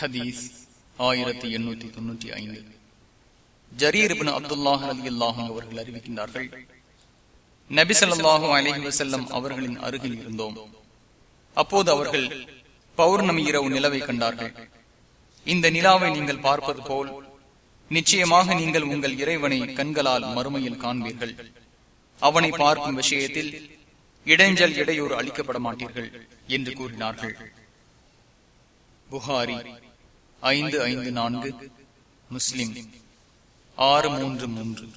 ஹதீஸ் ஆயிரத்தி எண்ணூத்தி தொன்னூற்றி ஐந்து. ஜரீர்பின் அப்துல்லாஹ் அலி அல்லாஹும் அவர்கள் அறிவிக்கின்றார்கள் நபிசல்லாஹும் அலஹி வசல்லம் அவர்களின் அருகில் இருந்தோம். அப்போது அவர்கள் பௌர்ணமி இரவு நிலவை கண்டார்கள். இந்த நிலாவை நீங்கள் பார்ப்பது போல் நிச்சயமாக நீங்கள் உங்கள் இறைவனை கண்களால் மறுமையில் காண்பீர்கள். அவனை பார்க்கும் விஷயத்தில் இடைஞ்சல் இடையூறு அளிக்கப்பட மாட்டீர்கள் என்று கூறினார்கள். புகாரி ஐந்து ஐந்து நான்கு முஸ்லிம். ஆறு மூன்று மூன்று.